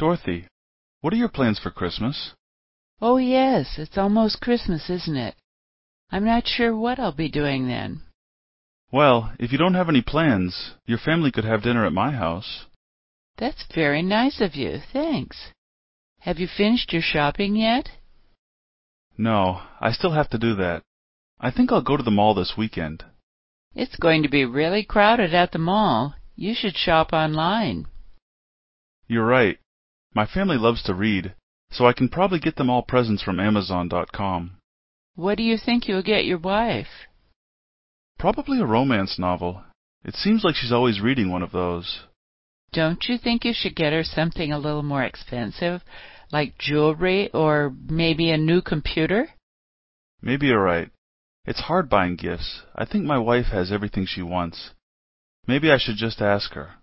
Dorothy, what are your plans for Christmas?" "Oh, yes, it's almost Christmas, isn't it? I'm not sure what I'll be doing then." "Well, if you don't have any plans, your family could have dinner at my house." "That's very nice of you. Thanks. Have you finished your shopping yet?" "No, I still have to do that. I think I'll go to the mall this weekend." "It's going to be really crowded at the mall. You should shop online." "You're right. My family loves to read, so I can probably get them all presents from Amazon.com. What do you think you'll get your wife? Probably a romance novel. It seems like she's always reading one of those. Don't you think you should get her something a little more expensive, like jewelry or maybe a new computer? Maybe you're right. It's hard buying gifts. I think my wife has everything she wants. Maybe I should just ask her.